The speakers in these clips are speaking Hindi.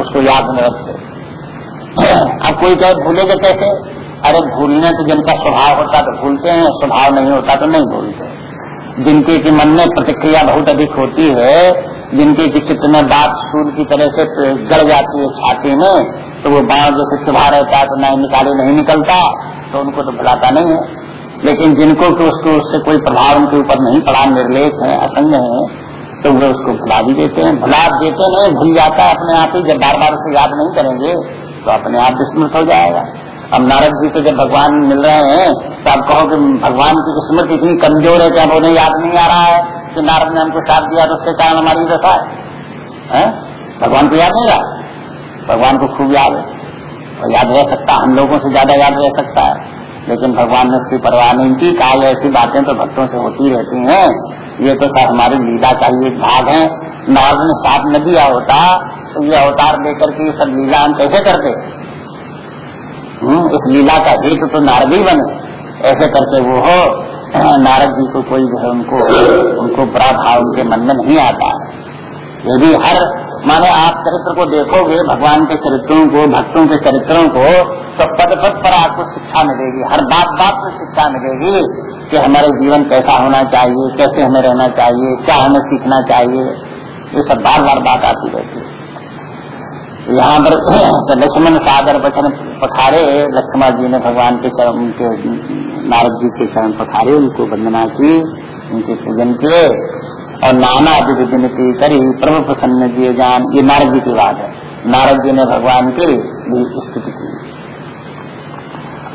उसको याद न रखते। अब कोई कहे, भूलेगा कैसे? अरे, भूलने तो जिनका स्वभाव होता तो भूलते हैं, स्वभाव नहीं होता तो नहीं भूलते। जिनके की मन में प्रतिक्रिया बहुत अधिक होती है, जिनके की चित्त में बात सूर की तरह से गड़ जाती है छाती में तो वो बाढ़ जैसे चुभा रहता है तो नहीं निकाले नहीं निकलता तो उनको तो भुलाता नहीं है। लेकिन जिनको कि उसको, उससे कोई प्रभाव उनके ऊपर नहीं पड़ा निर्लेख है, असंग है तो वे उसको भुला भी देते हैं, भुला देते नहीं, भूल जाता है अपने आप ही, जब बार बार उसे याद नहीं करेंगे तो अपने आप विस्मृत हो जाएगा। अब नारद जी को जब भगवान मिल रहे हैं तो आप कहो कि भगवान की स्मृति इतनी कमज़ोर है कि अब उन्हें याद नहीं आ रहा है कि नारद ने हमको साथ दिया तो उसके कारण हमारी दशा है। भगवान को याद नहीं रहा? भगवान को खूब याद है। और याद रह सकता हम लोगों से ज़्यादा याद रह सकता है। लेकिन भगवान ने उसकी परवाह नहीं की, काल ऐसी बातें तो भक्तों से होती रहती हैं। ये तो सर हमारी लीला का ही एक भाग है। नारद ने साथ न दिया होता तो ये अवतार लेकर के सब लीला हम कैसे करते? हम्म, इस लीला का हेतु तो नारद ही बने। ऐसे करके वो हो नारद जी को कोई जो है उनको उनको बड़ा भाव उनके मन में नहीं आता। है ये हर माने आप चरित्र को देखोगे भगवान के चरित्रों को भक्तों के चरित्रों को तो पद पद पर आपको शिक्षा मिलेगी। हर बात बात में शिक्षा मिलेगी। कि हमारे जीवन कैसा होना चाहिए, कैसे हमें रहना चाहिए, क्या हमें सीखना चाहिए, ये सब बार बार बात आती रहती है। यहाँ पर तो लक्ष्मण सागर वचन पखारे लक्ष्मण जी ने भगवान के चरण के नारद जी के चरण पखारे उनको वंदना की, उनके पूजन किए, और नाना विनती करी प्रभु प्रसन्न दिए जान, ये नारद जी की बात है। नारद जी ने भगवान की स्तुति की।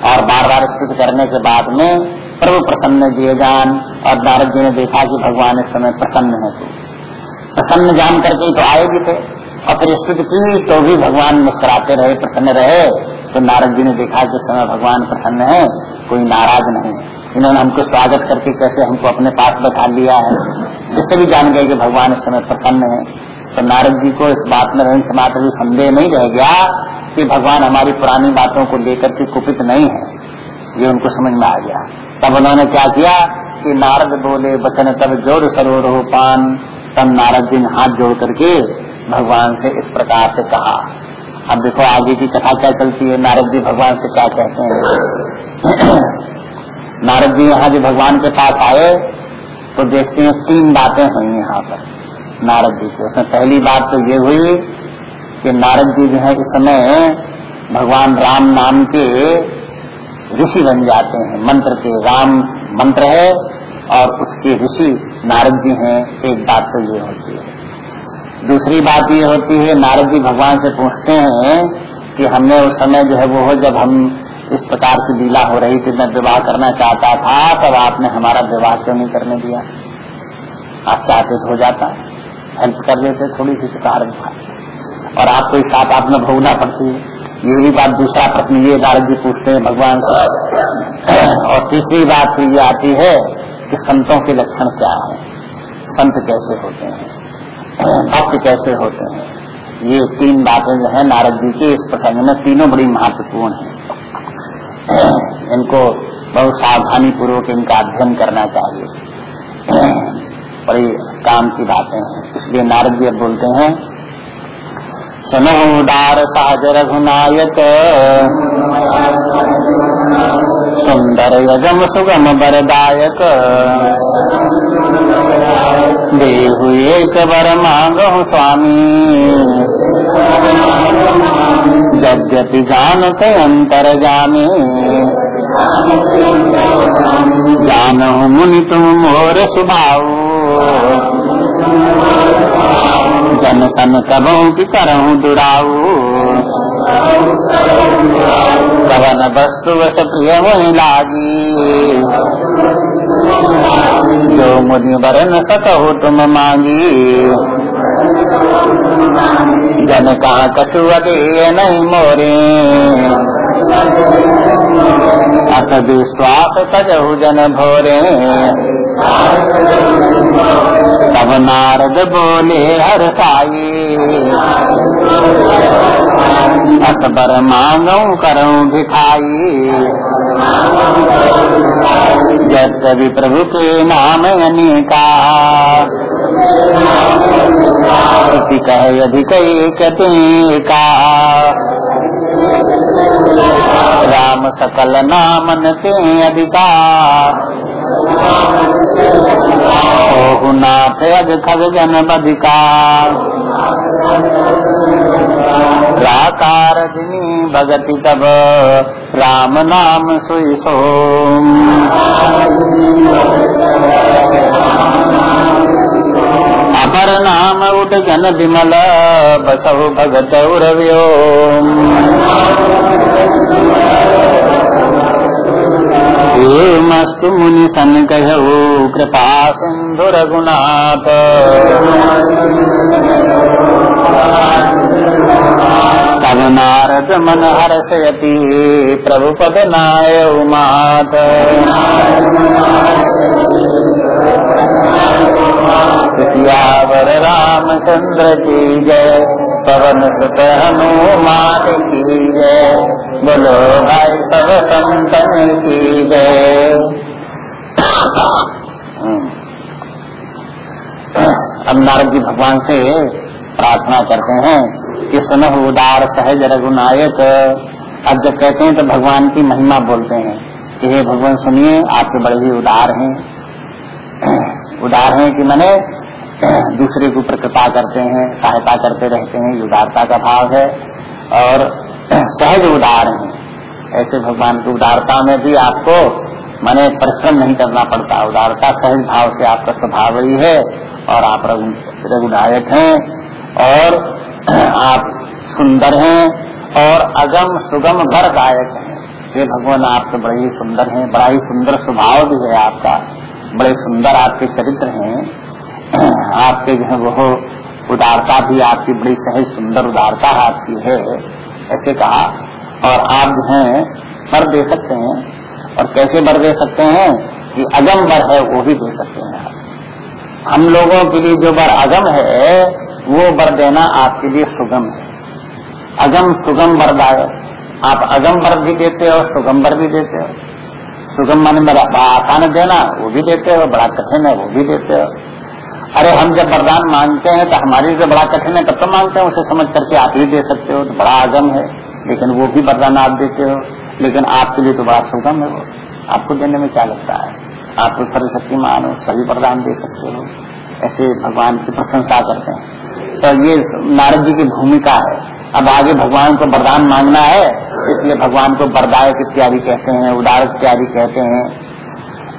और बार बार स्तुति करने के बाद में प्रभु प्रसन्न दिए जान और नारद जी ने देखा कि भगवान इस समय प्रसन्न है तो। प्रसन्न जान करके तो आए भी थे और फिर स्तुति की तो भी भगवान मुस्कुराते रहे, प्रसन्न रहे। तो नारद जी ने देखा कि समय भगवान प्रसन्न है, कोई नाराज़ नहीं। इन्होंने हमको स्वागत करके कैसे हमको अपने पास बैठा लिया है। इससे भी जान गए कि भगवान इस समय प्रसन्न है। तो नारद जी को इस बात में रहने भी संदेह नहीं रह गया कि भगवान हमारी पुरानी बातों को लेकर के कुपित नहीं है। ये उनको समझ में आ गया। तब उन्होंने क्या किया कि नारद बोले, बचन तब जोड़ सरोवर हो पान। तब नारद जी ने हाथ जोड़ करके भगवान से इस प्रकार से कहा। अब देखो, आगे की कथा क्या चलती है? नारद जी भगवान से क्या कहते हैं? नारद जी यहाँ जो भगवान के पास आए तो देखते हैं तीन बातें हुई यहाँ पर नारद जी की। उसमें पहली बात तो ये हुई कि नारद जी जो है, इस समय भगवान राम नाम के ऋषि बन जाते हैं। मंत्र के राम मंत्र है और उसके ऋषि नारद जी हैं। एक बात तो ये होती है। दूसरी बात ये होती है, नारद जी भगवान से पूछते हैं कि हमने उस समय जो है वो हो जब हम इस प्रकार की लीला हो रही थी, मैं विवाह करना चाहता था, तब आपने हमारा विवाह क्यों नहीं करने दिया? आप चाहते तो हो जाता। हेल्प कर लेते, थोड़ी सी कार और आपको साथ आपने भोगना पड़ती है। ये भी बात दूसरा प्रश्न, ये नारद जी पूछते हैं भगवान से। और तीसरी बात तो ये आती है कि संतों के लक्षण क्या है? संत कैसे होते हैं? भक्त कैसे होते हैं? ये तीन बातें जो है नारद जी के इस प्रसंग में तीनों बड़ी महत्वपूर्ण है। इनको बहुत सावधानी पूर्वक इनका अध्ययन करना चाहिए। बड़ी काम की बातें हैं। इसलिए नारद जी बोलते हैं सुनो डार सहज रघुनायक। सुंदर यजम सुगम बरदायक। देहु एक बर मांगो स्वामी। यद्यपि जानत अंतर जाने जानो मुनि तुम मोर सुभाव जन सन कबू की करऊ दुराऊ कवन वस्तु वस प्रिय वही लागी। जो मुनि बर न सकहो तुम मांगी। जन कहा कछु अदे नहीं मोरे। अस विश्वास तजहु जन भोरे। तब नारद बोले, हर साई। असबर मांगू, करूँ भिखाई। जब प्रभु के नाम अनेका। कह अधिक का राम सकल नामन ते अधिकार नाथ खग जन बधिकार राकार दिनी भगति तब, राम नाम सुई सोम। अपर नाम उठ जन विमल बसहु भगत उर्व्यो मस्तु मुनि सन कहु कृपा सिंधु रघुनाथ। तब नारद मन हर्षयति प्रभु पद नाय उमात सियावर रामचंद्र की जय। पवन सुत हनुमान की जय। बोलो भाई सब संतन की जय। अब नारद जी भगवान से प्रार्थना करते हैं कि सुनह उदार सहज रघुनायक। अब जब कहते हैं तो भगवान की महिमा बोलते हैं कि हे भगवान सुनिए आपके बड़े ही उदार हैं। उदार हैं कि मैंने दूसरे के ऊपर कृपा करते हैं, सहायता करते रहते हैं, उदारता का भाव है और सहज उदार हैं। ऐसे भगवान की उदारता में भी आपको माने परिश्रम नहीं करना पड़ता। उदारता सहज भाव से आपका स्वभाव ही है और आप रघुनायक हैं और आप सुंदर हैं और अगम सुगम भर गायक हैं। ये भगवान आप तो बड़े ही सुंदर हैं, बड़ा ही सुंदर स्वभाव भी है आपका। बड़े सुंदर आपके चरित्र हैं। आपके जो है वो उदारता भी आपकी बड़ी सहज सुंदर उदारता आपकी है, ऐसे कहा। और आप जो है बर दे सकते हैं। और कैसे बर दे सकते हैं? कि अगम बर है, वो भी दे सकते हैं आप। हम लोगों के लिए जो बर अगम है, वो बर देना आपके लिए सुगम है। अगम सुगम बरदायक आप अगम बर भी देते हो, सुगम बर भी देते हो। सुगम मन में आसान देना, वो भी देते हो। बड़ा कठिन है, वो भी देते हो। अरे हम जब वरदान मांगते हैं तो हमारे लिए बड़ा कठिन है, तब तो मांगते हैं, उसे समझ करके आप ही दे सकते हो तो बड़ा आगम है। लेकिन वो भी वरदान आप देते हो, लेकिन आपके लिए तो बड़ा सुगम है वो। आपको देने में क्या लगता है? आप तो सर्वशक्ति मान हो, सभी वरदान दे सकते हो। ऐसे भगवान की प्रशंसा करते हैं। तो ये नारद जी की भूमिका है। अब आगे भगवान को वरदान मांगना है, इसलिए भगवान को वरदायक इत्यादि कहते हैं उदार इत्यादि कहते हैं।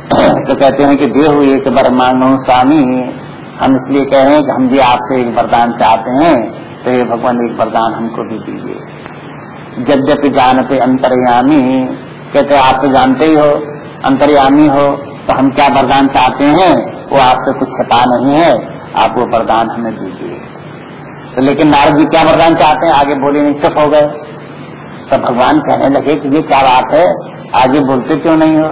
तो कहते हैं कि देह एक बर मांगो स्वामी हम इसलिए कह रहे हैं कि हम भी आपसे एक वरदान चाहते हैं तो ये भगवान, एक वरदान हमको भी दीजिए। यद्यपि जानते अंतर्यामी, कहते आप तो जानते ही हो, अंतर्यामी हो तो हम क्या वरदान चाहते हैं? वो आपसे कुछ छपा नहीं है, आप वो वरदान हमें दीजिए। तो लेकिन नारद जी क्या वरदान चाहते हैं? आगे बोले नहीं चुप हो गए। तो भगवान कहने लगे कि ये क्या बात है? आगे बोलते क्यों नहीं हो?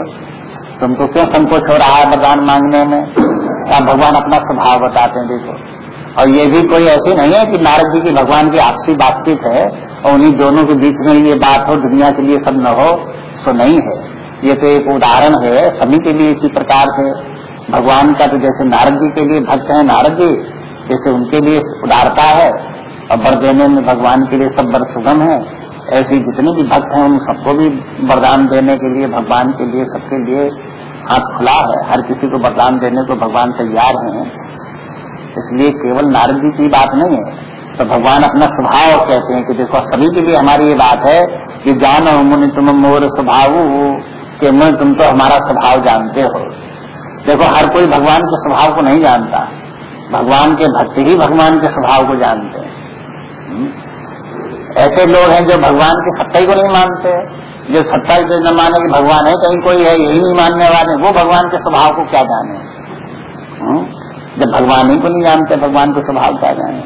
तुमको क्यों संकोच हो रहा है वरदान मांगने में? या भगवान अपना स्वभाव बताते हैं देखो। और ये भी कोई ऐसी नहीं है कि नारद जी की भगवान की आपसी बातचीत है और उन्हीं दोनों के बीच में ये बात हो, दुनिया के लिए सब न हो सो नहीं है। ये तो एक उदाहरण है, सभी के लिए इसी प्रकार से। भगवान का तो जैसे नारद जी के लिए भक्त है नारद जी, जैसे उनके लिए उदारता है। और वर देने में भगवान के लिए सब वर सुगम है। ऐसे जितने भी भक्त हैं, उन सबको भी वरदान देने के लिए, भगवान के लिए, सबके लिए हाथ खुला है, हर किसी को वरदान देने को भगवान तैयार हैं। इसलिए केवल नारद जी की बात नहीं है तो भगवान अपना स्वभाव कहते हैं कि देखो, सभी के लिए हमारी ये बात है कि जान मुनि तुम मोर स्वभाव, के मुन तुम तो हमारा स्वभाव जानते हो। देखो, हर कोई भगवान के स्वभाव को नहीं जानता, भगवान के भक्ति ही भगवान के स्वभाव को जानते हैं। हम्म। ऐसे लोग हैं जो भगवान की सत्ता को नहीं मानते। जो सत्ता से न माने कि भगवान है, कहीं कोई है, यही नहीं मानने वाले, वो भगवान के स्वभाव को क्या जाने? हम्म? जब भगवान ही को नहीं जानते, भगवान के स्वभाव क्या जाने?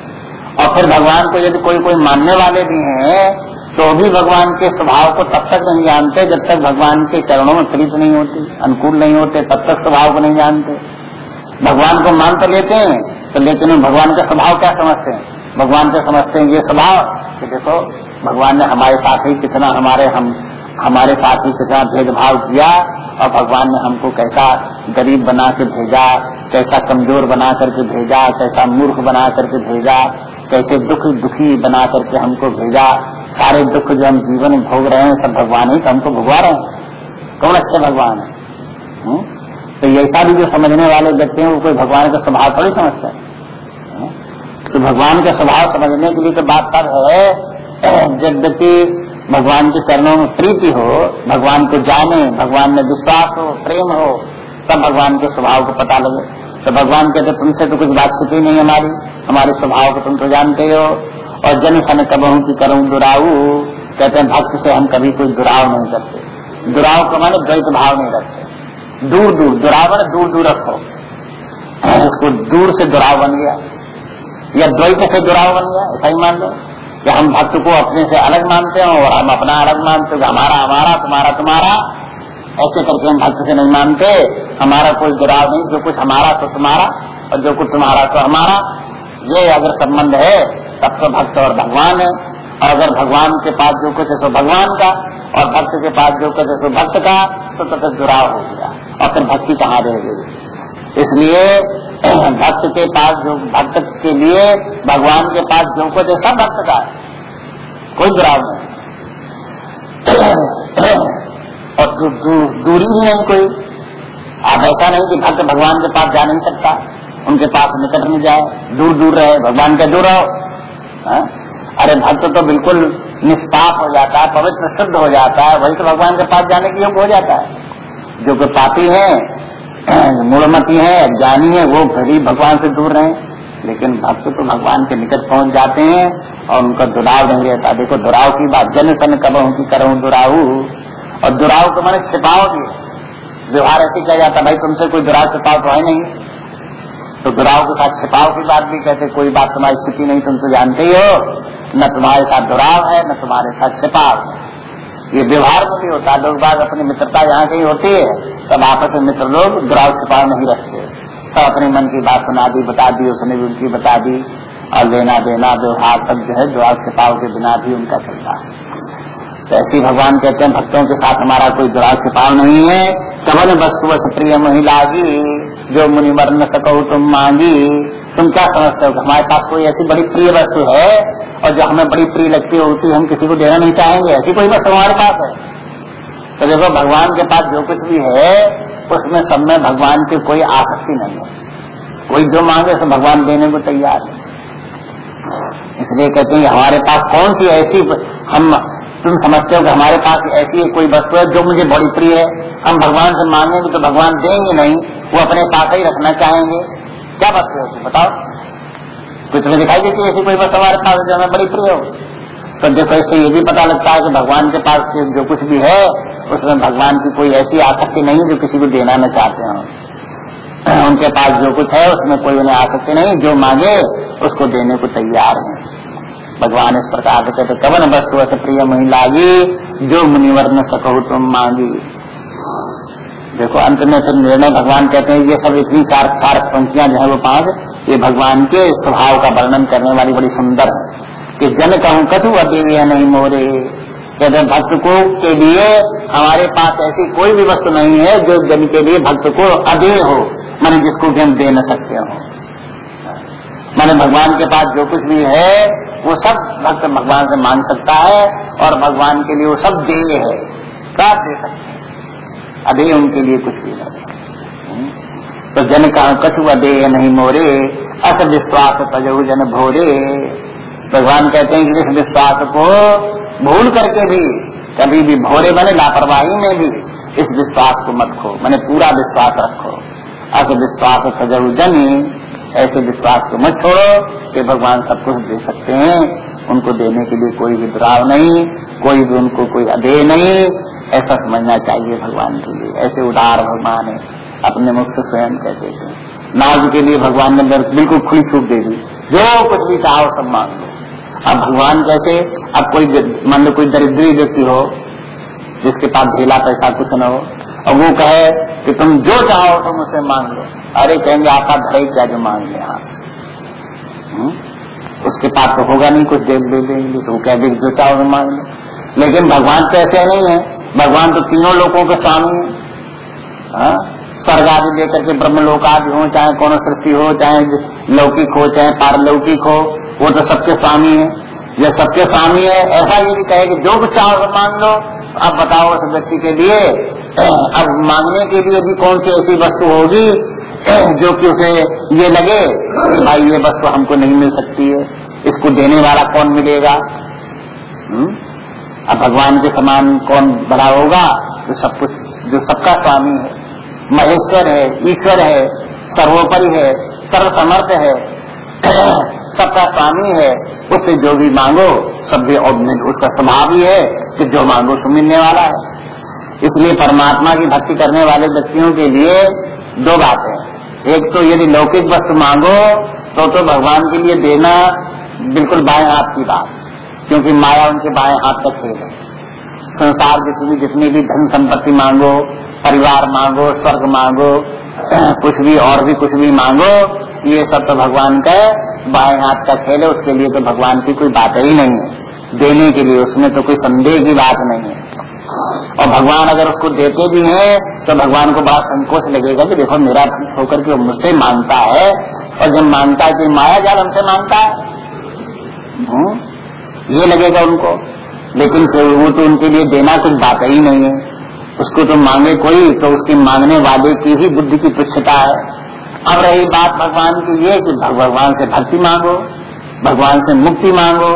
और फिर भगवान को यदि कोई कोई मानने वाले भी हैं तो भी भगवान के स्वभाव को तब तक नहीं जानते, जब तक भगवान के चरणों में प्रीत नहीं होती, अनुकूल नहीं होते, तब तक स्वभाव को नहीं जानते। भगवान को मान तो लेते हैं तो लेकिन भगवान का स्वभाव क्या समझते हैं? भगवान का समझते हैं ये स्वभाव, कि देखो, भगवान ने हमारे साथ ही कितना हमारे हम हमारे साथ ही कितना भेदभाव किया और भगवान ने हमको कैसा गरीब बना के भेजा, कैसा कमज़ोर बना करके भेजा, कैसा मूर्ख बना करके भेजा, कैसे दुख दुखी बना करके हमको भेजा। सारे दुख जो हम जीवन भोग रहे हैं, सब भगवान ही तो हमको भगवा रहे हैं। कौन अच्छे भगवान है? हुँ? तो ऐसा भी जो समझने वाले व्यक्ति हैं, वो कोई भगवान का स्वभाव थोड़ी समझते हैं। तो भगवान का स्वभाव समझने के लिए तो बात पर है। व्यक्ति भगवान के चरणों में प्रीति हो, भगवान को जाने, भगवान में विश्वास हो, प्रेम हो, तब भगवान के स्वभाव को पता लगे। तो भगवान कहते, तुमसे तो कुछ बातचीत ही नहीं हमारी। हमारे स्वभाव को तुम तो जानते हो। और जन सन कबहू की करूँ दुराऊ? कहते हैं, भक्त से हम कभी कोई दुराव नहीं करते। दुराव को माने द्वैत भाव नहीं रखते। दूर दूर, दुराव दूर दूर रखो। इसको दूर से दुराव बन गया। या द्वैत से दुराव बन गया, ऐसा ही मान लो। कि हम भक्त को अपने से अलग मानते हो और हम अपना अलग मानते हो हमारा हमारा, तुम्हारा तुम्हारा, ऐसे करके हम भक्त से नहीं मानते। हमारा कोई दुराव नहीं, जो कुछ हमारा तो तुम्हारा और जो कुछ तुम्हारा तो हमारा। ये अगर संबंध है, तब तो भक्त और भगवान है। और अगर भगवान के पास जो कुछ है सो भगवान का। और भक्त के पास जो कुछ है सो भक्त का। तो तब तो जुड़ाव हो गया। और फिर भक्ति कहाँ रह गई? इसलिए भक्त के पास जो भक्त के लिए भगवान के पास जो कुछ सब भक्त का है। कोई जुड़ाव नहीं। और दू, दू, दूरी भी नहीं कोई। आप ऐसा नहीं कि भक्त भगवान के पास जा नहीं सकता। उनके पास निकट में जाए दूर दूर रहे भगवान के दूर रहो। हा? अरे भक्त तो बिल्कुल निष्पाप हो जाता है पवित्र शुद्ध हो जाता है। वही तो भगवान के पास जाने के योग्य हो जाता है। जो कोई पापी है मूलमती है अज्ञानी है, वो गरीब भगवान से दूर रहे। लेकिन भक्त तो भगवान के निकट पहुँच जाते हैं और उनका दुराव नहीं रहता देखो, दुराव की बात, जन सन कब की करूँ दुराऊ और दुराव को मैंने छिपाओ भी व्यवहार ऐसे किया जाता भाई, तुमसे कोई दुराव, छिपाव तो है नहीं। तो दुराव के साथ छिपाव की बात भी कहते, कोई बात तुम्हारी छिपी नहीं, तुम तो जानते ही हो। न तुम्हारे साथ दुराव है, न तुम्हारे साथ छिपाव। है ये व्यवहार में भी होता। है लोग बाग अपनी मित्रता यहाँ कहीं होती है। तब आपस में मित्र लोग दुराव छिपाव नहीं रखते। सब अपने मन की बात सुना दी, बता दी, उसने भी उनकी बता दी। और लेना देना, व्यवहार सब जो है दुराव छिपाव के बिना भी उनका चलता तो ऐसी भगवान कहते हैं, भक्तों के साथ हमारा कोई दुराव छिपाव नहीं है। कवन वस्तु वस प्रिय महिला जो मुनि मर न सको तुम मांगी। तुम क्या समझते हो हमारे पास कोई ऐसी बड़ी प्रिय वस्तु है? और जो हमें बड़ी प्रिय लगती होती हम किसी को देना नहीं चाहेंगे। ऐसी कोई वस्तु हमारे पास है। तो देखो, भगवान के पास जो कुछ भी है, उसमें सब में भगवान की कोई आसक्ति नहीं है। कोई जो मांगे तो भगवान देने को तैयार है। इसलिए कहते हैं, हमारे पास कौन सी ऐसी हम तुम समझते हो कि हमारे पास ऐसी कोई वस्तु है जो मुझे बड़ी प्रिय है? हम भगवान से मांगेंगे तो भगवान देंगे नहीं, वो अपने पास ही रखना चाहेंगे। क्या वस्तु है बताओ। कुछ तुम्हें दिखाई देती है, ऐसी कोई बस हमारे पास जो हमें बड़ी प्रिय हो। तो देखो, इससे ये भी पता लगता है कि भगवान के पास जो कुछ भी है, उसमें भगवान की कोई ऐसी आसक्ति नहीं जो किसी को देना न चाहते हो। उनके पास जो कुछ है, उसमें कोई उन्हें आसक्ति नहीं, जो मांगे, उसको देने को तैयार है। भगवान इस प्रकार से कहते, कवन वस्तु ऐसे प्रिय महिलागी जो मुनिवर न सको तुम मांगी। देखो, अंत में फिर निर्णय भगवान कहते हैं, ये सब इतनी चार चार पंक्तियाँ जो है वो पाँच ये भगवान के स्वभाव का वर्णन करने वाली बड़ी सुंदर है कि जन कहूँ, कछु अदेय नहीं मोरे। कहते भक्त को के लिए हमारे पास ऐसी कोई भी वस्तु नहीं है जो जन के लिए भक्त को अदेय हो, मैंने जिसको भी हम दे न सकते हो। मैंने भगवान के पास जो कुछ भी है, वो सब भक्त भगवान से मांग सकता है और भगवान के लिए वो सब देय है। क्या दे सकते हैं? अभी उनके लिए कुछ भी नहीं। तो जन का कछु अदेय नहीं मोरे अस विश्वास तजु जन भोरे। भगवान कहते हैं कि इस विश्वास को भूल करके भी, कभी भी भोरे बने, लापरवाही में भी, इस विश्वास को मत खो, मैंने पूरा विश्वास रखो। अस विश्वास तजु जनी, ऐसे विश्वास को मत छोड़ो कि भगवान सब कुछ दे सकते हैं। उनको देने के लिए कोई भी दुराव नहीं, कोई भी उनको कोई अधेय नहीं। ऐसा समझना चाहिए भगवान के लिए, ऐसे उदार भगवान है। अपने मुख से स्वयं कहते थे नाज के लिए भगवान ने बिल्कुल खुली छूट दे दी। जो कुछ भी चाहो सब मांग लो। अब भगवान कैसे? अब कोई मान लो कोई दरिद्री व्यक्ति हो, जिसके पास ढीला पैसा कुछ न हो, और वो कहे कि तुम जो चाहो तुम उसे मांग लो। अरे कहेंगे, आपका धड़े क्या जो मांग ले आप? उसके पास तो होगा नहीं कुछ दे दे देंगे तो वो कह देंगे, जो चाहो मांग लो। लेकिन भगवान तो ऐसे नहीं है। भगवान तो तीनों लोगों के स्वामी है? स्वर्ग आदि लेकर के ब्रह्म लोक आदि हो, चाहे कौन सृष्टि हो, चाहे लौकिक हो, चाहे पारलौकिक हो, वो तो सबके स्वामी है यह सबके स्वामी है, ऐसा ये भी कहे कि जो कुछ चाहो मांग लो अब बताओ उस व्यक्ति के लिए, अब मांगने के लिए भी कौन सी ऐसी वस्तु होगी, जो कि उसे ये लगे कि भाई ये वस्तु हमको नहीं मिल सकती है, इसको देने वाला कौन मिलेगा हुँ? हम्म? अब भगवान के समान कौन बड़ा होगा तो सब कुछ, जो सबका स्वामी है महेश्वर है, ईश्वर है, सर्वोपरि है, सर्वसमर्थ है। सबका स्वामी है, उससे जो भी मांगो, सब भी उसका स्वभाव ही है कि जो मांगो तो मिलने वाला है। इसलिए परमात्मा की भक्ति करने वाले व्यक्तियों के लिए दो बातें एक तो यदि लौकिक वस्तु मांगो तो तो भगवान के लिए देना बिल्कुल बाएँ हाथ की बात, क्योंकि माया उनके बाएँ हाथ तक खेल है। संसार जितनी जितनी भी धन संपत्ति मांगो परिवार मांगो स्वर्ग मांगो कुछ भी और भी कुछ भी मांगो ये सब तो भगवान का बाएँ हाथ का खेल है उसके लिए तो भगवान की कोई बात ही नहीं है। देने के लिए उसमें तो कोई संदेह की बात नहीं है। और भगवान अगर उसको देते भी हैं तो भगवान को बड़ा संकोच लगेगा कि देखो मेरा होकर के मुझसे माँगता है और जब माँगता है कि माया जाल हमसे माँगता है। हम्म, ये लगेगा उनको। लेकिन वो तो उनके लिए देना कुछ बात ही नहीं है। उसको तो मांगे कोई तो उसके मांगने वाले की ही बुद्धि की तुच्छता है। अब रही बात भगवान की ये कि भगवान से भक्ति मांगो, भगवान से मुक्ति मांगो,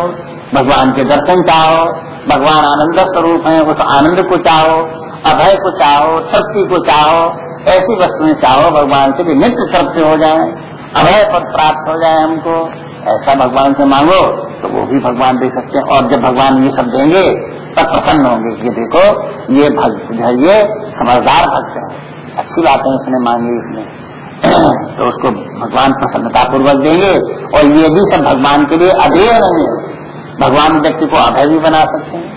भगवान के दर्शन चाहो, भगवान आनंद स्वरूप है, उस आनंद को चाहो, अभय को चाहो, तृप्ति को चाहो, ऐसी वस्तुएँ चाहो, भगवान से भी नित्य तृप्त हो जाए, अभय पद प्राप्त हो जाए हमको, ऐसा भगवान से मांगो तो वो भी भगवान दे सकते हैं। और जब भगवान ये सब देंगे तब प्रसन्न होंगे कि देखो, ये भक्त जो है, ये समझदार भक्त है। अच्छी बात उसने मांगी इसने तो उसको भगवान प्रसन्नता पूर्वक देंगे और ये भी सब भगवान के लिए अधेय नहीं है। भगवान व्यक्ति को अभय भी बना सकते हैं।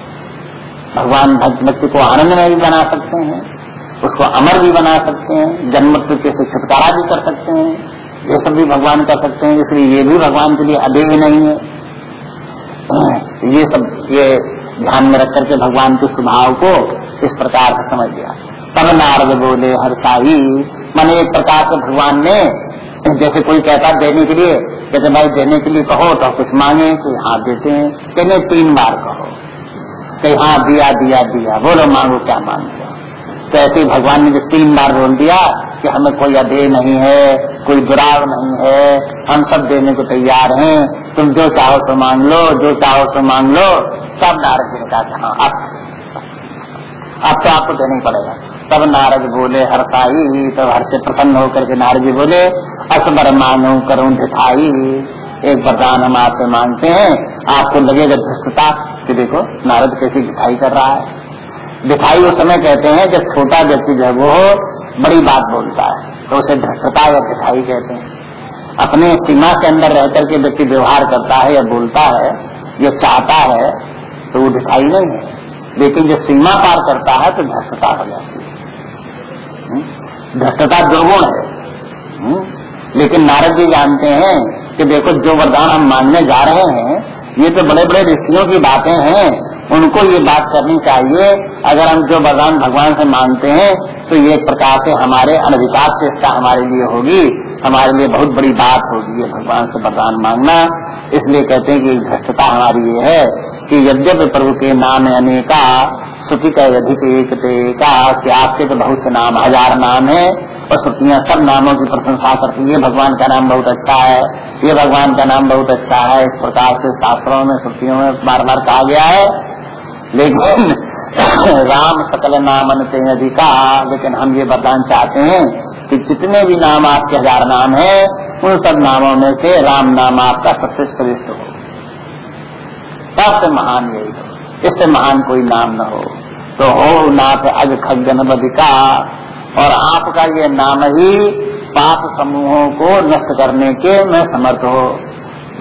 भगवान भक्त व्यक्ति को आनंद में भी बना सकते हैं। उसको अमर भी बना सकते हैं। जन्म मृत्यु से छुटकारा भी कर सकते हैं। ये सब भी भगवान कर सकते हैं, इसलिए ये भी भगवान के लिए अधेय नहीं है। ये सब, ये ध्यान में रख करके भगवान के स्वभाव को इस प्रकार से समझ लिया। तब नारद बोले हर शाही मैंने एक प्रकार से भगवान ने जैसे कोई कहता देने के लिए, जैसे भाई देने के लिए कहो तो कुछ मांगे कि हाँ देते हैं, कहने तीन बार कहो। कि हाँ दिया दिया दिया। बोलो, मांगो, क्या मांगते हो? तो ऐसे भगवान ने जो तीन बार बोल दिया कि हमें कोई अधेय नहीं है, कोई दुराव नहीं है, हम सब देने को तैयार हैं। तुम जो चाहो सो मांग लो, जो चाहो सो मांग लो। सब नारद जी ने कहा हाँ अब अब तो आपको देना ही पड़ेगा। तब नारद बोले हर्षाई तब हर से प्रसन्न होकर के नारद जी बोले असबर मांगू करूँ दिखाई। एक वरदान हम आपसे मांगते हैं। आपको लगेगा धृष्टता कि देखो, नारद कैसी दिखाई कर रहा है। दिखाई उस समय कहते हैं, जब छोटा व्यक्ति जो है, वो बड़ी बात बोलता है। तो उसे धृष्टता या दिखाई कहते हैं। अपने सीमा के अंदर रह करके व्यक्ति व्यवहार करता है या बोलता है, या चाहता है तो वो दिखाई नहीं है। लेकिन जो सीमा पार करता है तो भ्रष्टता हो जाती है। हम्म? भ्रष्टता दुर्गुण है। हम्म? लेकिन नारद जी जानते हैं कि देखो, जो वरदान हम मांगने जा रहे हैं, ये तो बड़े बड़े ऋषियों की बातें हैं। उनको ये बात करनी चाहिए। अगर हम जो वरदान भगवान से मांगते हैं तो ये प्रकार से हमारे अनधिकार से इसका हमारे लिए होगी। हमारे लिए बहुत बड़ी बात होगी ये भगवान से वरदान मांगना। इसलिए कहते हैं कि भ्रष्टता हमारी ये है। कि यद्यप प्रभु के नाम अनेका श्रुति का अधिक एक का कि आपके तो बहुत से नाम, हज़ार नाम है, और श्रुतियाँ सब नामों की प्रशंसा करती है। भगवान का नाम बहुत अच्छा है। ये भगवान का नाम बहुत अच्छा है। इस प्रकार से शास्त्रों में श्रुतियों में बार बार कहा गया है। लेकिन राम सकल नाम अनते अधिका, लेकिन हम ये वरदान चाहते हैं कि जितने भी नाम आपके हज़ार नाम है, उन सब नामों में से राम नाम आपका सबसे श्रेष्ठ हो सबसे महान यही हो। इससे महान कोई नाम न हो। तो हो नाथ अज खगन बदिका और आपका ये नाम ही पाप समूहों को नष्ट करने के में समर्थ हो।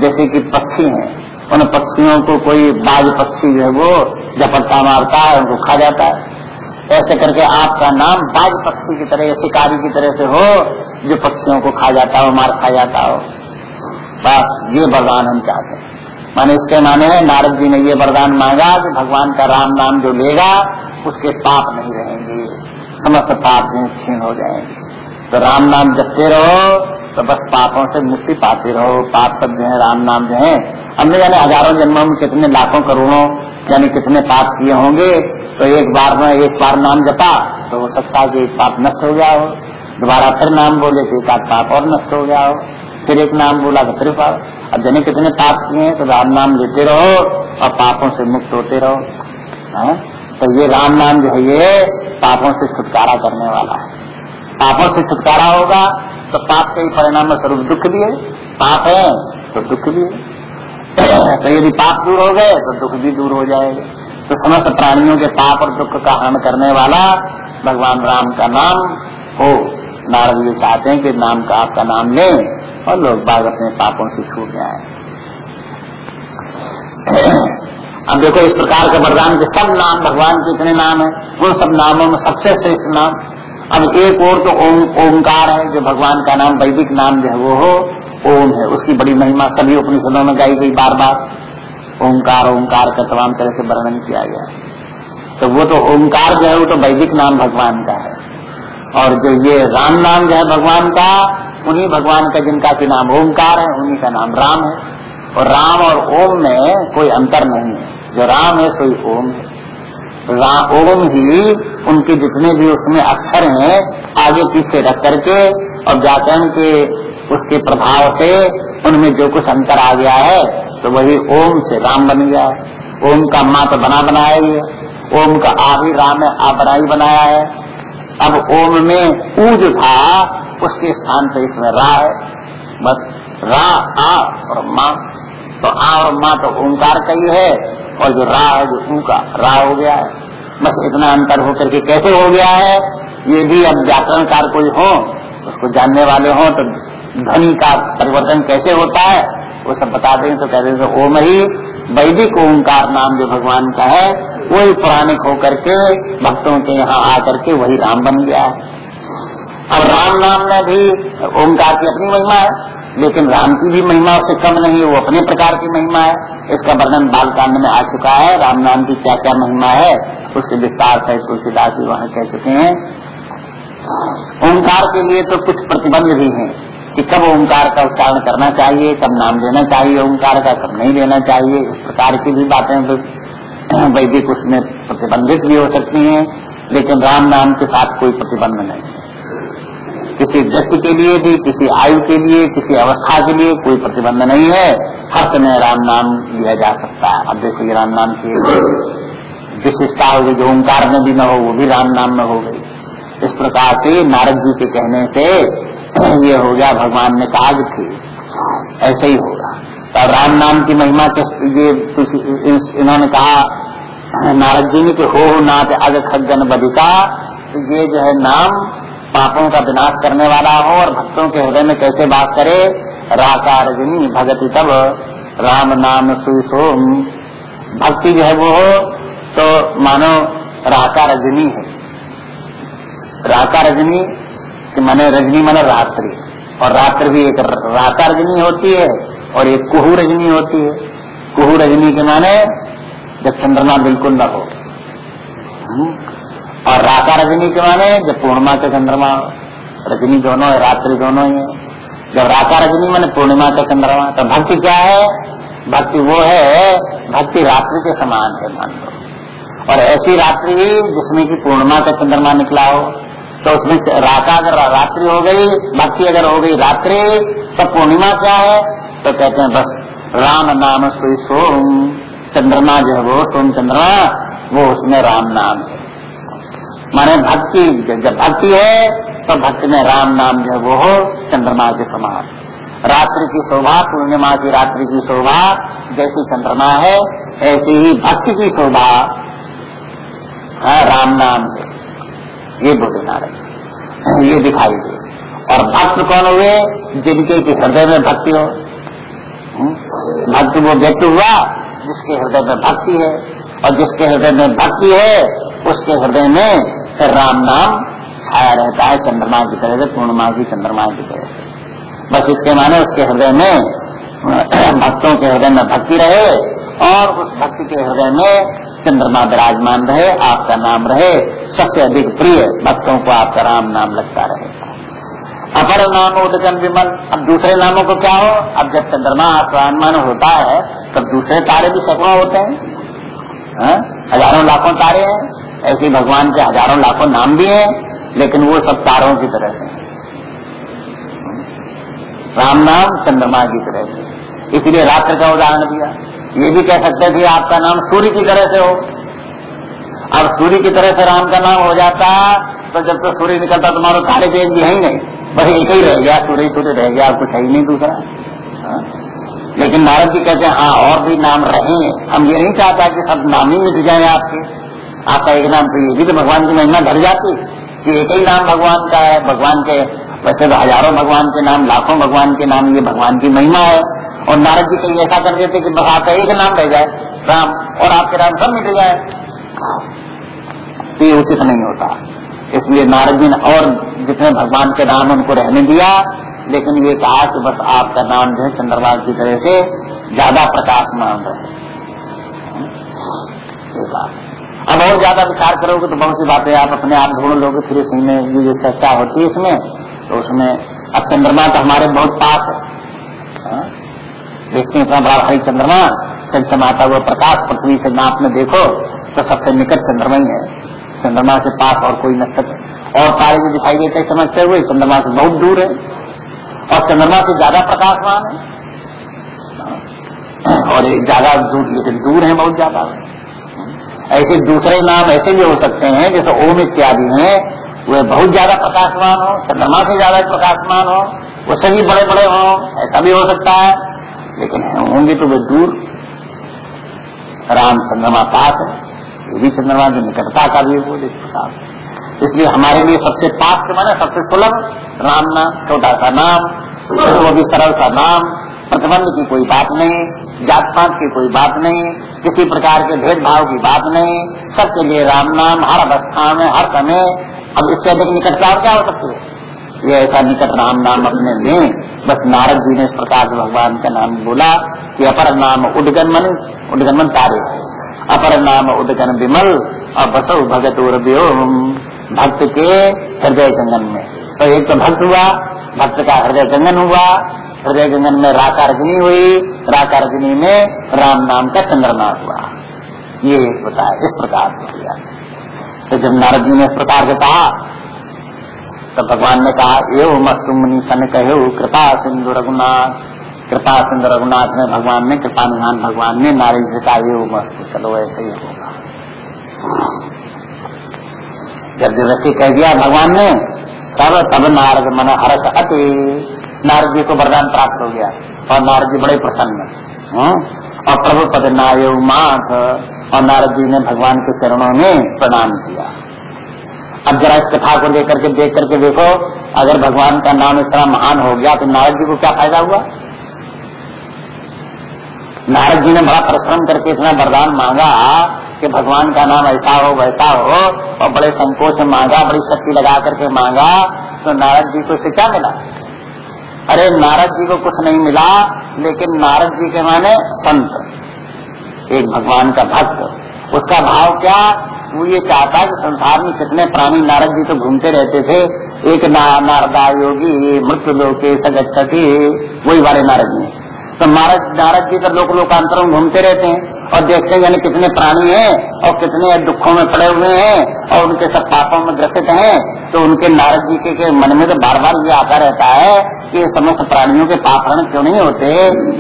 जैसे कि पक्षी हैं, उन पक्षियों को कोई बाज पक्षी जो है वो झपट्टा मारता है, उनको खा जाता है। ऐसे करके आपका नाम बाज पक्षी की तरह, शिकारी की तरह से हो, जो पक्षियों को खा जाता हो, मार खा जाता हो। बस ये भगवान हम चाहते हैं। माने इसके माने नारद जी ने ये वरदान मांगा कि भगवान का राम नाम जो लेगा, उसके पाप नहीं रहेंगे। समस्त पाप क्षीण हो जाएँगे। तो राम नाम जपते रहो तो बस पापों से मुक्ति पाते रहो। पाप तक जो है, राम नाम जो है। हमने जाने हज़ारों जन्मों में कितने लाखों करोड़ों यानी कितने पाप किए होंगे तो एक बार में एक बार नाम जपा तो हो सकता है कि एक पाप नष्ट हो गया हो दोबारा फिर नाम बोले तो एक आध पाप और नष्ट हो गया हो फिर एक नाम बोला तो फिर पाप। अब जने कितने पाप किए तो राम नाम लेते रहो और पापों से मुक्त होते रहो। है? हाँ? तो ये राम नाम जो है, ये पापों से छुटकारा करने वाला है। पापों से छुटकारा होगा तो पाप के ही परिणाम स्वरूप दुख भी पाप है तो दुख भी तो यदि पाप दूर हो गए तो दुख भी दूर हो जाएगा। तो समस्त प्राणियों के पाप और दुख का हरण करने वाला भगवान राम का नाम हो। नारद जी चाहते हैं कि नाम का आपका नाम लें। और लोग बाग अपने पापों से छूट जाए। अब देखो, इस प्रकार के वरदान के सब नाम, भगवान के इतने नाम है, उन सब नामों में सबसे श्रेष्ठ नाम। अब एक और तो ओम ओंकार है, जो भगवान का नाम, वैदिक नाम जो है, वो हो, ओम है। उसकी बड़ी महिमा सभी उपनिषदों में गाई गई बार बार ओंकार ओंकार का तमाम तरह से वर्णन किया गया। तो वो तो ओंकार जो है, वो तो वैदिक नाम भगवान का और जो ये राम नाम जो है भगवान का, उन्हीं भगवान का जिनका की नाम ओंकार है, उन्हीं का नाम राम है। और राम और ओम में कोई अंतर नहीं है। जो राम है सोई ओम है। राम ओम ही उनके जितने भी उसमें अक्षर हैं, आगे पीछे रख करके और व्याकरण के उसके प्रभाव से उनमें जो कुछ अंतर आ गया है तो वही ओम से राम बन गया है। ओम का माँ तो बना बनाया ही है। ओम का आ भी राम है, आ बनाई बनाया है। अब ओम में ऊ जो था, उसके स्थान पर इसमें रा है। बस रा, आ और माँ। तो आ और माँ तो ओंकार का ही है, और जो रा है, जो ऊ का, रा हो गया है। बस इतना अंतर होकर के कैसे हो गया है? ये भी अब व्याकरणकार कोई हो, उसको जानने वाले हो तो ध्वनि का परिवर्तन कैसे होता है, वो सब बता दें तो कहते हैं ओम ही वैदिक ओंकार नाम जो भगवान का है वही पुराणिक होकर के भक्तों के यहाँ आकर के वही राम बन गया है। अब राम नाम में भी ओंकार की अपनी महिमा है, लेकिन राम की भी महिमा उससे कम नहीं, वो अपने प्रकार की महिमा है। इसका वर्णन बालकांड में आ चुका है, राम नाम की क्या क्या महिमा है, उसके विस्तार से तुलसीदास जी वहाँ कह चुके हैं। ओंकार के लिए तो कुछ प्रतिबंध भी हैं, कि कब ओंकार का उच्चारण करना चाहिए, कब नाम लेना चाहिए ओंकार का, कब नहीं लेना चाहिए, इस प्रकार की भी बातें वैदिक उसमें प्रतिबंधित भी हो सकती हैं, लेकिन राम नाम के साथ कोई प्रतिबंध नहीं। किसी व्यक्ति के लिए भी, किसी आयु के लिए, किसी अवस्था के लिए कोई प्रतिबंध नहीं है। हर समय राम नाम लिया जा सकता है। अब देखो ये राम नाम की विशेषता हो गई, जो ओंकार में भी न हो, वो भी राम नाम में हो गई। इस प्रकार से नारद जी के कहने से ये हो गया, भगवान ने कहा कि ऐसे ही होगा। तो राम नाम की महिमा के, ये इन्होंने कहा नारद जी ने कि हो नाथ अग खगन बदिका तो ये जो है नाम पापों का विनाश करने वाला हो और भक्तों के हृदय में कैसे बात करे? राका रजनी भगति तब राम नाम सुसोम। भक्ति जो है वो हो तो मानो राका रजनी है। राका रजनी कि माने रजनी माने रात्रि, और रात्रि भी एक राका रजनी होती है और एक कुहू रजनी होती है। कुहू रजनी के माने जब चंद्रमा बिल्कुल न हो। हम्म। और राका रजनी के माने जब पूर्णिमा के चंद्रमा, रजनी दोनों है, रात्रि दोनों ही है। जब राका रजनी माने पूर्णिमा का चंद्रमा तो भक्ति क्या है? भक्ति वो है, भक्ति रात्रि के समान है, मान लो। और ऐसी रात्रि जिसमें की पूर्णिमा का चंद्रमा निकला हो तो उसमें राका अगर रात्रि हो गई, भक्ति अगर हो गई रात्रि तो पूर्णिमा क्या है? तो कहते हैं बस, राम नाम सुई सोम। चंद्रमा जो है वो सोम चंद्रमा वो उसमें राम नाम है। माने भक्ति, जब भक्ति है तो भक्ति में राम नाम जो है वो हो, चंद्रमा के समान। रात्रि की शोभा, पूर्णिमा की रात्रि की शोभा, जैसी चंद्रमा है, ऐसी ही भक्ति की शोभा, है, राम नाम है। ये बोले नारद ये दिखाई दे। और भक्त कौन हुए? जिनके हृदय में भक्ति हो। हम्म? भक्त वो व्यक्ति हुआ जिसके हृदय में भक्ति है और जिसके हृदय में भक्ति है, उसके हृदय में फिर राम नाम छाया रहता है, चंद्रमा की तरह से पूर्णिमा की चंद्रमा की तरह से। बस इसके माने उसके हृदय में, भक्तों के हृदय में भक्ति रहे और उस भक्ति के हृदय में चंद्रमा विराजमान रहे, आपका नाम रहे। सबसे अधिक प्रिय भक्तों को आपका राम नाम लगता रहे। अपर नाम उदकन विमल। अब दूसरे नामों को क्या हो? अब जब चंद्रमा आसमान होता है, तब दूसरे तारे भी सैकड़ों होते हैं। हाँ? हज़ारों लाखों तारे हैं। ऐसे भगवान के हज़ारों लाखों नाम भी हैं, लेकिन वो सब तारों की तरह से राम नाम चंद्रमा की तरह से इसलिए रात्र का उदाहरण दिया। ये भी कह सकते थे, आपका नाम सूर्य की तरह से हो। अब सूर्य की तरह से राम का नाम हो जाता तो जब तक तो सूर्य निकलता, तुम्हारा तारे पेज भी है ही नहीं। बस एक ही रह गया सूर्य सूर्य रह गया कुछ है ही नहीं दूसरा। हाँ? लेकिन नारद जी कहते हैं हाँ और भी नाम रहे हम ये नहीं चाहता कि सब नाम ही मिट जाए आपके। आपका एक नाम तो ये भी तो भगवान की महिमा धर जाती कि एक ही नाम भगवान का है। भगवान के, वैसे तो हज़ारों भगवान के नाम, लाखों भगवान के नाम, ये भगवान की महिमा है। और नारद जी कहीं ऐसा कर देते कि बस आपका एक नाम रह जाए, राम, और आपके नाम सब मिट जाए। तो ये उचित नहीं होता। इसलिए नारद जी ने और जितने भगवान के नाम उनको रहने दिया, लेकिन ये कहा कि बस आपका नाम जो है चंद्रबाग की तरह से ज़्यादा प्रकाशमान रहे। अब और ज़्यादा विचार करोगे तो बहुत सी बातें आप अपने आप ढूंढ लोगे, फिर इसी में ये जो चर्चा होती है इसमें तो उसमें अब चंद्रमा तो हमारे बहुत पास है। हाँ? देखते हैं इतना बड़ा भाई चंद्रमा चमचमाता हुआ प्रकाश पृथ्वी से नाप में देखो तो सबसे निकट चंद्रमा ही है। चंद्रमा के पास और कोई नक्षत्र और तारे जो दिखाई देते हैं समझते हुए चंद्रमा से बहुत दूर है। और चंद्रमा से ज़्यादा प्रकाशमान है। और ज़्यादा दूर, लेकिन दूर है बहुत ज़्यादा। ऐसे दूसरे नाम ऐसे भी हो सकते हैं, जैसे ओम इत्यादि हैं, वे बहुत ज़्यादा प्रकाशमान हो, चंद्रमा से ज़्यादा प्रकाशमान हो, वो सभी बड़े बड़े हों, ऐसा भी हो सकता है। लेकिन होंगे तो वे दूर। राम चंद्रमा पास है। ये भी चंद्रमा की निकटता का भी वो प्रकार इसलिए हमारे लिए सबसे पास के माने, सबसे सुलभ राम नाम छोटा सा नाम वो भी सरल सा नाम, प्रतिबंध की कोई बात नहीं जात पात की कोई बात नहीं, किसी प्रकार के भेदभाव की बात नहीं, सबके लिए राम नाम हर अवस्था में, हर समय। अब इससे अधिक निकटता और क्या हो सकती है? ये ऐसा निकट राम नाम अपने में, बस नारद जी ने इस प्रकार भगवान का नाम बोला कि अपर नाम उदगन मन उदगन मन तारे। अपर नाम उदगन विमल और बसो भगत और भक्त के हृदय गंगन में। तो एक तो भक्त हुआ, भक्त का हृदय गंगन हुआ, हृदय गंगन में राकारग्नि हुई राकारग्नि में राम नाम का चंद्रमा हुआ। ये बताया इस प्रकार से किया। तो जब नारद जी ने इस प्रकार से कहा तो भगवान ने कहा एवं मस्तु मुनि सन कहो, कृपा सिंधु रघुनाथ। कृपा सिंधु रघुनाथ में भगवान ने कृपा निधान भगवान ने नारी से कहा एवं मस्तु चलो ऐसे ही होगा। जब जब ऐसे कह दिया, भगवान ने, तब तब नारद मन हर्ष अति नारद जी को वरदान प्राप्त हो गया और नारद जी बड़े प्रसन्न हम्म? और प्रभु पद नाय माथ और नारद जी ने भगवान के चरणों में प्रणाम किया। अब जरा इस कथा को लेकर के देख करके देखो, अगर भगवान का नाम तरह महान हो गया तो नारद जी को क्या फ़ायदा हुआ? नारद जी ने बड़ा परिश्रम करके इतना वरदान मांगा कि भगवान का नाम ऐसा हो वैसा हो और बड़े संकोच में मांगा बड़ी शक्ति लगा करके मांगा तो नारद जी को इसे क्या मिला? अरे नारद जी को कुछ नहीं मिला लेकिन नारद जी के माने संत एक भगवान का भक्त। उसका भाव क्या? वो ये चाहता कि संसार में कितने प्राणी नारद जी तो घूमते रहते थे। एक ना, नारदा योगी मृत्यु सगछती वही वाले नारद जी। तो नारद नारद जी तो लोक लोकांतरों में घूमते रहते हैं और देखते हैं यानी कितने प्राणी हैं और कितने दुखों में पड़े हुए हैं और उनके सब पापों में ग्रसित हैं। तो उनके नारद जी के, के मन में तो बार बार ये आता रहता है कि समस्त प्राणियों के पापरण क्यों नहीं होते?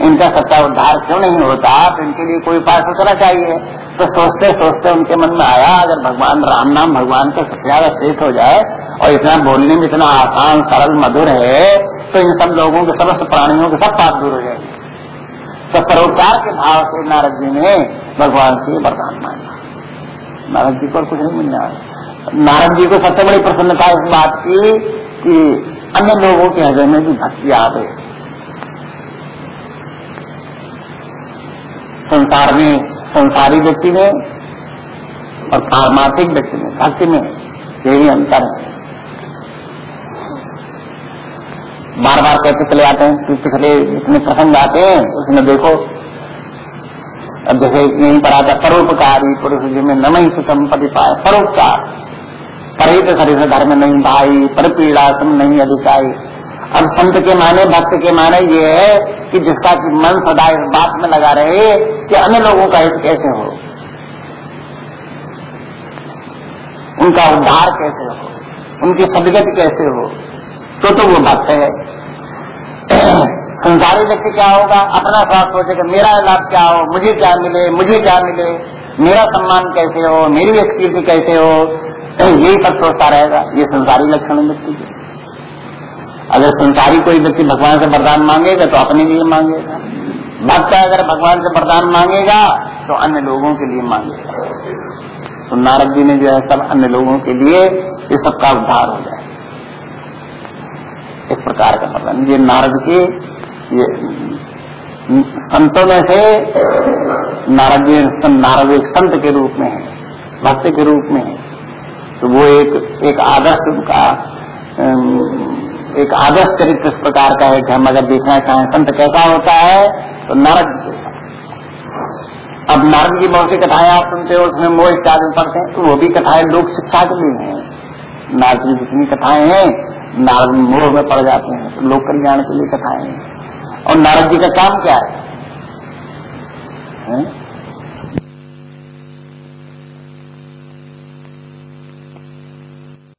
इनका सत्ता उद्धार क्यों नहीं होता? तो इनके लिए कोई उपाय सोचना चाहिए। तो सोचते सोचते उनके मन में आया अगर भगवान राम नाम भगवान का सबसे श्रेष्ठ हो जाए और इतना बोलने में इतना आसान सरल मधुर है तो इन सब लोगों के समस्त प्राणियों के सब पाप दूर हो जाएँगे। तो परोपकार के भाव से नारद जी ने भगवान से वरदान मांगा। नारद जी को कुछ नहीं मिलना नारद जी को सबसे बड़ी प्रसन्नता इस बात की कि अन्य लोगों के हृदय में भी भक्ति आ गई। संसार में, संसारी व्यक्ति में और पारमार्थिक व्यक्ति में, भक्ति में यही अंतर है। बार बार कहते चले आते हैं, कि पिछले इतने प्रसंग आते हैं उसमें देखो, अब जैसे यहीं पर आता परोपकारी पुरुष जी में न ही सुसंपत्ति पाए परोपकार। परित शरीर धर्म नहीं भाई पर पीड़ा नहीं अधिकारी अब संत के माने, भक्त के माने ये है कि जिसका कि मन सदा इस बात में लगा रहे कि अन्य लोगों का हित कैसे हो? उनका उद्धार कैसे हो? उनकी सदगति कैसे हो? तो तो वो भक्त है। संसारी व्यक्ति क्या होगा? अपना स्वार्थ सोचेगा मेरा लाभ क्या हो? मुझे क्या मिले? मुझे क्या मिले? मेरा सम्मान कैसे हो? मेरी स्कीर्ति कैसे हो? यही सब सोचता रहेगा। ये संसारी लक्षण व्यक्ति के। अगर संसारी कोई व्यक्ति भगवान से वरदान मांगेगा तो अपने लिए मांगेगा। भक्त अगर भगवान से वरदान मांगेगा तो अन्य लोगों के लिए मांगेगा। तो नारद जी ने जो है, सब अन्य लोगों के लिए ये सबका उद्धार हो जाए। इस प्रकार का वर्णन ये नारद के ये संतों में से नारद जी नारद एक संत के रूप में है, भक्त के रूप में है। तो वो एक एक आदर्श का एक आदर्श चरित्र इस प्रकार का है कि हम अगर देखना चाहें, संत कैसा होता है तो नारद, अब नारद की बहुत सी कथाएँ आप सुनते हो, उसमें मोह इत्यादि पढ़ते हैं तो वो भी कथाएँ लोक शिक्षा के लिए हैं। नारद की जितनी कथाएँ हैं, नारद मोह में पड़ जाते हैं तो लोक कल्याण के लिए कथाएँ हैं। और नारद जी का काम क्या है, है?